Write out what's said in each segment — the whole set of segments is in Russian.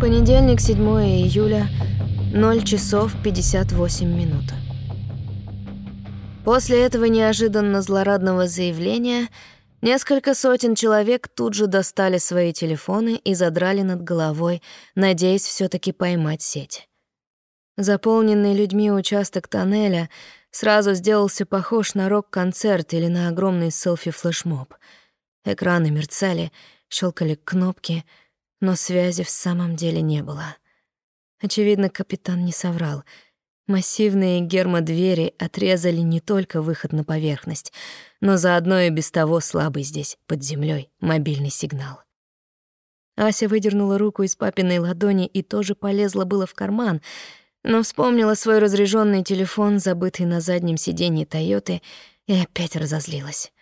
Понедельник, 7 июля, 0 часов 58 минут. После этого неожиданно злорадного заявления несколько сотен человек тут же достали свои телефоны и задрали над головой, надеясь все таки поймать сеть. Заполненный людьми участок тоннеля сразу сделался похож на рок-концерт или на огромный селфи-флешмоб. Экраны мерцали, щелкали кнопки, но связи в самом деле не было. Очевидно, капитан не соврал. Массивные гермодвери отрезали не только выход на поверхность, но заодно и без того слабый здесь, под землей, мобильный сигнал. Ася выдернула руку из папиной ладони и тоже полезла было в карман, но вспомнила свой разряженный телефон, забытый на заднем сиденье Тойоты, и опять разозлилась.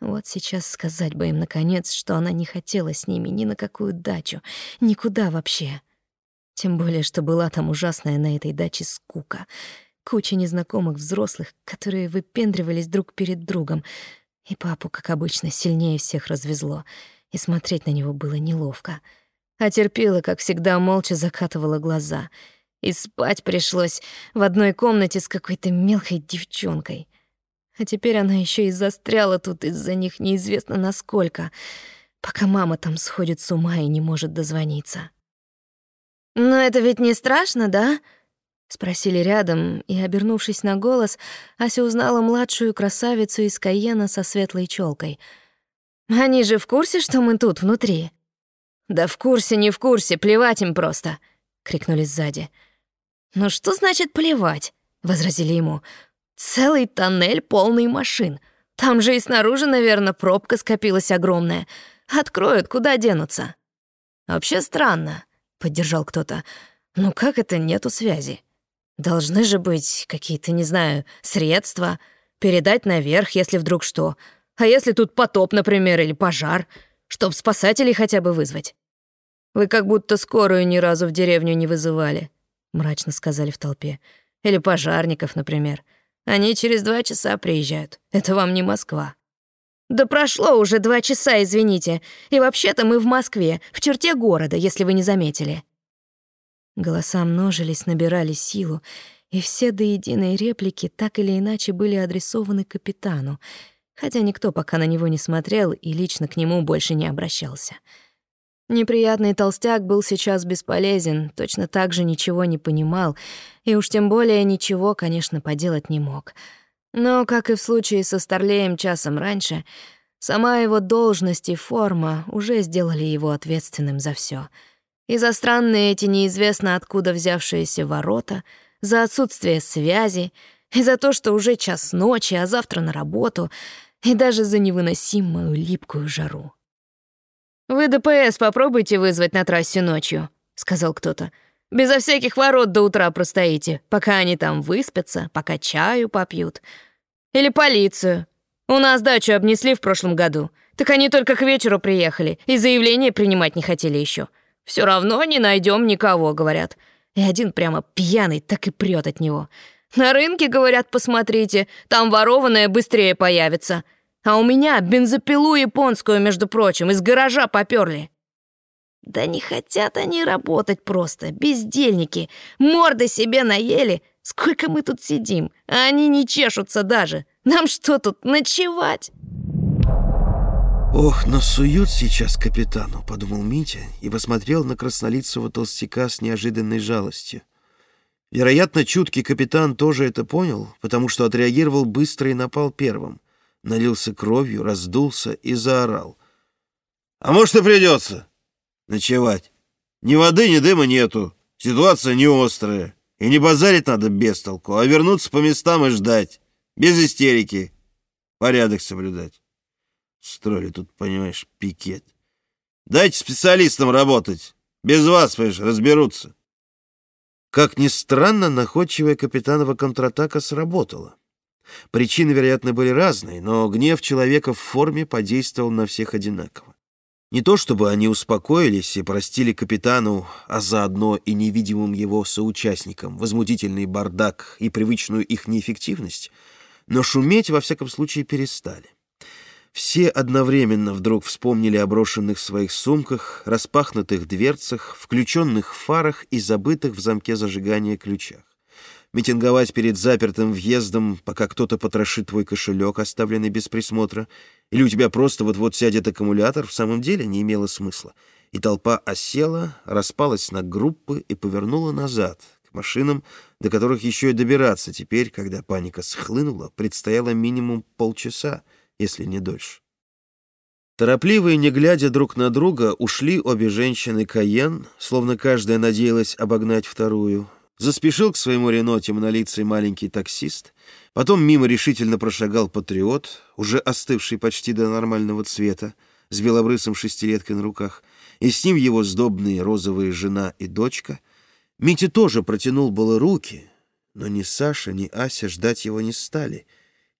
Вот сейчас сказать бы им, наконец, что она не хотела с ними ни на какую дачу, никуда вообще. Тем более, что была там ужасная на этой даче скука. Куча незнакомых взрослых, которые выпендривались друг перед другом. И папу, как обычно, сильнее всех развезло, и смотреть на него было неловко. А терпела, как всегда, молча закатывала глаза. И спать пришлось в одной комнате с какой-то мелкой девчонкой — а теперь она еще и застряла тут из-за них неизвестно насколько, пока мама там сходит с ума и не может дозвониться. «Но это ведь не страшно, да?» — спросили рядом, и, обернувшись на голос, Ася узнала младшую красавицу из Каена со светлой челкой. «Они же в курсе, что мы тут, внутри?» «Да в курсе, не в курсе, плевать им просто!» — крикнули сзади. «Ну что значит плевать?» — возразили ему. Целый тоннель полный машин. Там же и снаружи, наверное, пробка скопилась огромная. Откроют, куда денутся. Вообще странно, поддержал кто-то. Ну как это нету связи? Должны же быть какие-то, не знаю, средства передать наверх, если вдруг что. А если тут потоп, например, или пожар, чтоб спасателей хотя бы вызвать? Вы как будто скорую ни разу в деревню не вызывали, мрачно сказали в толпе. Или пожарников, например. Они через два часа приезжают. Это вам не Москва. Да прошло уже два часа, извините. И вообще-то мы в Москве, в черте города, если вы не заметили. Голоса множились, набирали силу, и все до единой реплики так или иначе были адресованы капитану, хотя никто пока на него не смотрел и лично к нему больше не обращался. Неприятный толстяк был сейчас бесполезен, точно так же ничего не понимал, и уж тем более ничего, конечно, поделать не мог. Но, как и в случае со Старлеем часом раньше, сама его должность и форма уже сделали его ответственным за все. И за странные эти неизвестно откуда взявшиеся ворота, за отсутствие связи, и за то, что уже час ночи, а завтра на работу, и даже за невыносимую липкую жару. «Вы ДПС попробуйте вызвать на трассе ночью», — сказал кто-то. «Безо всяких ворот до утра простоите, пока они там выспятся, пока чаю попьют. Или полицию. У нас дачу обнесли в прошлом году. Так они только к вечеру приехали и заявление принимать не хотели еще. Все равно не найдем никого, говорят. И один прямо пьяный так и прет от него. На рынке, говорят, посмотрите, там ворованное быстрее появится. А у меня бензопилу японскую, между прочим, из гаража попёрли. Да не хотят они работать просто, бездельники. Морды себе наели. Сколько мы тут сидим, а они не чешутся даже. Нам что тут, ночевать? «Ох, насуют сейчас капитану», — подумал Митя и посмотрел на краснолицего толстяка с неожиданной жалостью. Вероятно, чуткий капитан тоже это понял, потому что отреагировал быстро и напал первым налился кровью, раздулся и заорал. «А может, и придется ночевать. Ни воды, ни дыма нету, ситуация не острая. И не базарить надо без толку, а вернуться по местам и ждать. Без истерики. Порядок соблюдать. Строили тут, понимаешь, пикет. Дайте специалистам работать. Без вас, понимаешь, разберутся. Как ни странно, находчивая капитанова контратака сработала. Причины, вероятно, были разные, но гнев человека в форме подействовал на всех одинаково. Не то чтобы они успокоились и простили капитану, а заодно и невидимым его соучастникам возмутительный бардак и привычную их неэффективность, но шуметь во всяком случае перестали. Все одновременно вдруг вспомнили о брошенных своих сумках, распахнутых дверцах, включенных фарах и забытых в замке зажигания ключах. Митинговать перед запертым въездом, пока кто-то потрошит твой кошелек, оставленный без присмотра, или у тебя просто вот-вот сядет аккумулятор, в самом деле не имело смысла. И толпа осела, распалась на группы и повернула назад, к машинам, до которых еще и добираться теперь, когда паника схлынула, предстояло минимум полчаса, если не дольше. Торопливые, не глядя друг на друга, ушли обе женщины Каен, словно каждая надеялась обогнать вторую, Заспешил к своему Рено темнолицый маленький таксист. Потом мимо решительно прошагал патриот, уже остывший почти до нормального цвета, с белобрысым шестилеткой на руках, и с ним его сдобные розовые жена и дочка. Митя тоже протянул было руки, но ни Саша, ни Ася ждать его не стали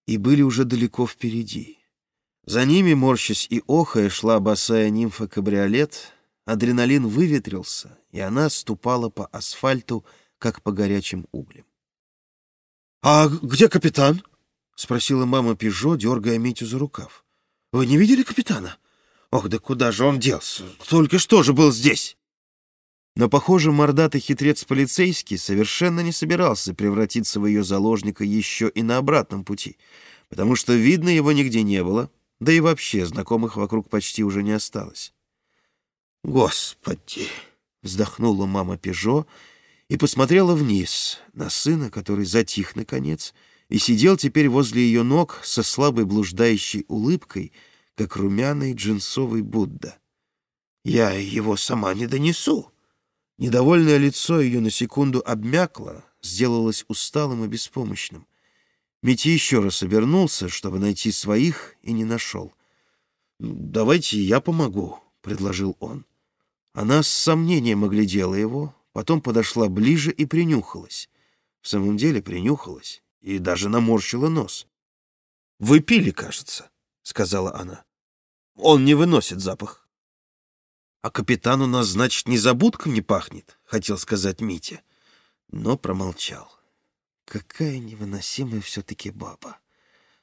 и были уже далеко впереди. За ними, морщась и охая, шла босая нимфа-кабриолет, адреналин выветрился, и она ступала по асфальту, как по горячим углям. «А где капитан?» — спросила мама Пежо, дергая Митю за рукав. «Вы не видели капитана? Ох, да куда же он делся? Только что же был здесь!» Но, похоже, мордатый хитрец полицейский совершенно не собирался превратиться в ее заложника еще и на обратном пути, потому что, видно, его нигде не было, да и вообще знакомых вокруг почти уже не осталось. «Господи!» — вздохнула мама Пежо и посмотрела вниз на сына, который затих наконец и сидел теперь возле ее ног со слабой блуждающей улыбкой, как румяный джинсовый Будда. «Я его сама не донесу». Недовольное лицо ее на секунду обмякло, сделалось усталым и беспомощным. Мити еще раз обернулся, чтобы найти своих, и не нашел. «Давайте я помогу», — предложил он. Она с сомнением оглядела его, Потом подошла ближе и принюхалась. В самом деле принюхалась и даже наморщила нос. «Вы пили, кажется», — сказала она. «Он не выносит запах». «А капитан у нас, значит, незабудком не пахнет», — хотел сказать Митя, но промолчал. Какая невыносимая все-таки баба.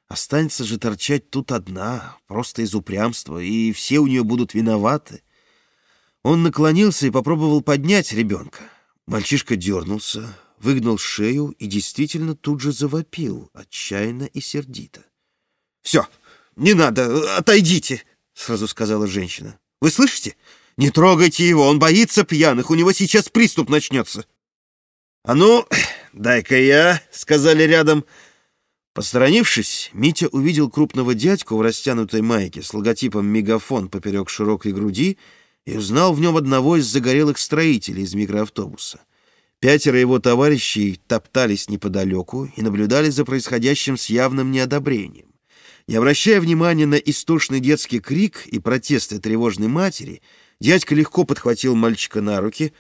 Останется же торчать тут одна, просто из упрямства, и все у нее будут виноваты. Он наклонился и попробовал поднять ребенка. Мальчишка дернулся, выгнал шею и действительно тут же завопил, отчаянно и сердито. «Все, не надо, отойдите!» — сразу сказала женщина. «Вы слышите? Не трогайте его, он боится пьяных, у него сейчас приступ начнется!» «А ну, дай-ка я!» — сказали рядом. Посторонившись, Митя увидел крупного дядьку в растянутой майке с логотипом «Мегафон» поперек широкой груди — и узнал в нем одного из загорелых строителей из микроавтобуса. Пятеро его товарищей топтались неподалеку и наблюдали за происходящим с явным неодобрением. Не обращая внимания на истошный детский крик и протесты тревожной матери, дядька легко подхватил мальчика на руки.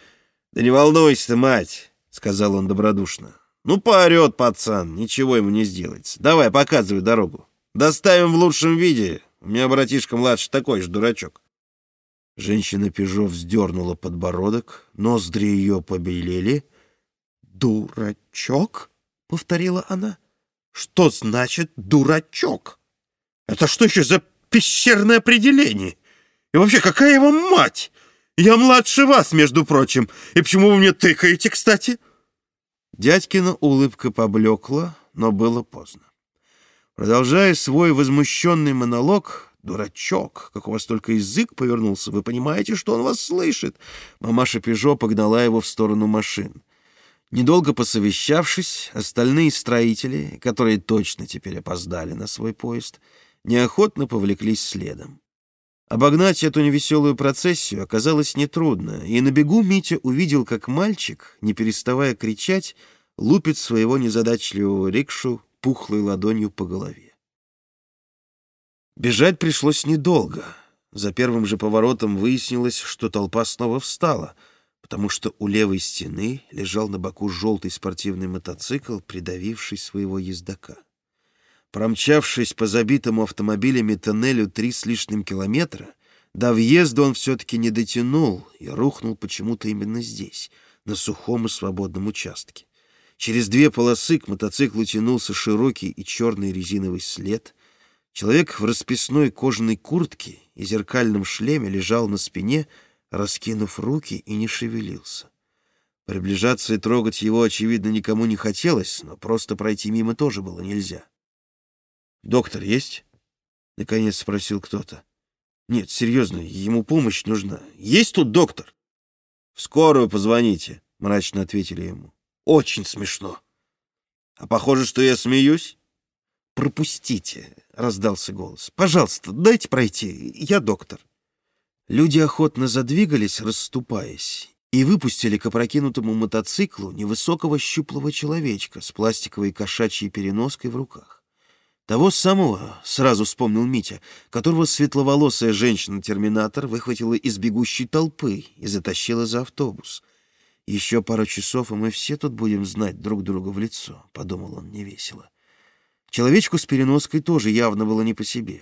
«Да не волнуйся ты, мать!» — сказал он добродушно. «Ну, поорет пацан, ничего ему не сделается. Давай, показывай дорогу. Доставим в лучшем виде. У меня братишка младший такой же дурачок». Женщина Пежо вздернула подбородок, ноздри ее побелели. «Дурачок?» — повторила она. «Что значит «дурачок»? Это что еще за пещерное определение? И вообще, какая его мать? Я младше вас, между прочим. И почему вы мне тыкаете, кстати?» Дядькина улыбка поблекла, но было поздно. Продолжая свой возмущенный монолог, «Дурачок, как у вас только язык повернулся, вы понимаете, что он вас слышит?» Мамаша Пежо погнала его в сторону машин. Недолго посовещавшись, остальные строители, которые точно теперь опоздали на свой поезд, неохотно повлеклись следом. Обогнать эту невеселую процессию оказалось нетрудно, и на бегу Митя увидел, как мальчик, не переставая кричать, лупит своего незадачливого рикшу пухлой ладонью по голове. Бежать пришлось недолго. За первым же поворотом выяснилось, что толпа снова встала, потому что у левой стены лежал на боку желтый спортивный мотоцикл, придавивший своего ездока. Промчавшись по забитому автомобилями тоннелю три с лишним километра, до въезда он все-таки не дотянул и рухнул почему-то именно здесь, на сухом и свободном участке. Через две полосы к мотоциклу тянулся широкий и черный резиновый след — Человек в расписной кожаной куртке и зеркальном шлеме лежал на спине, раскинув руки и не шевелился. Приближаться и трогать его, очевидно, никому не хотелось, но просто пройти мимо тоже было нельзя. «Доктор есть?» — наконец спросил кто-то. «Нет, серьезно, ему помощь нужна. Есть тут доктор?» «В скорую позвоните», — мрачно ответили ему. «Очень смешно». «А похоже, что я смеюсь?» «Пропустите», — раздался голос. «Пожалуйста, дайте пройти. Я доктор». Люди охотно задвигались, расступаясь, и выпустили к опрокинутому мотоциклу невысокого щуплого человечка с пластиковой кошачьей переноской в руках. Того самого, сразу вспомнил Митя, которого светловолосая женщина-терминатор выхватила из бегущей толпы и затащила за автобус. «Еще пару часов, и мы все тут будем знать друг друга в лицо», — подумал он невесело. Человечку с переноской тоже явно было не по себе.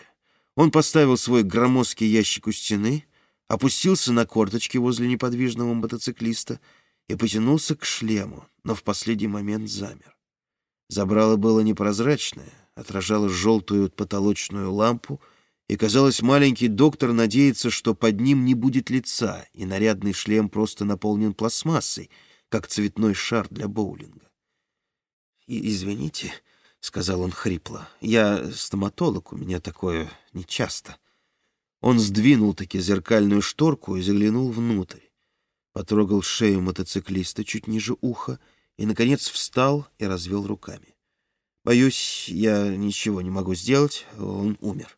Он поставил свой громоздкий ящик у стены, опустился на корточки возле неподвижного мотоциклиста и потянулся к шлему, но в последний момент замер. Забрало было непрозрачное, отражало желтую потолочную лампу, и, казалось, маленький доктор надеется, что под ним не будет лица, и нарядный шлем просто наполнен пластмассой, как цветной шар для боулинга. И «Извините», — сказал он хрипло, — «я стоматолог, у меня такое нечасто». Он сдвинул-таки зеркальную шторку и заглянул внутрь. Потрогал шею мотоциклиста чуть ниже уха и, наконец, встал и развел руками. «Боюсь, я ничего не могу сделать, он умер.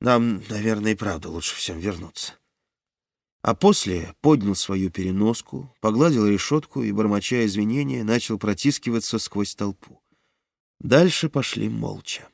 Нам, наверное, и правда лучше всем вернуться». А после поднял свою переноску, погладил решетку и, бормоча извинения, начал протискиваться сквозь толпу. Дальше пошли молча.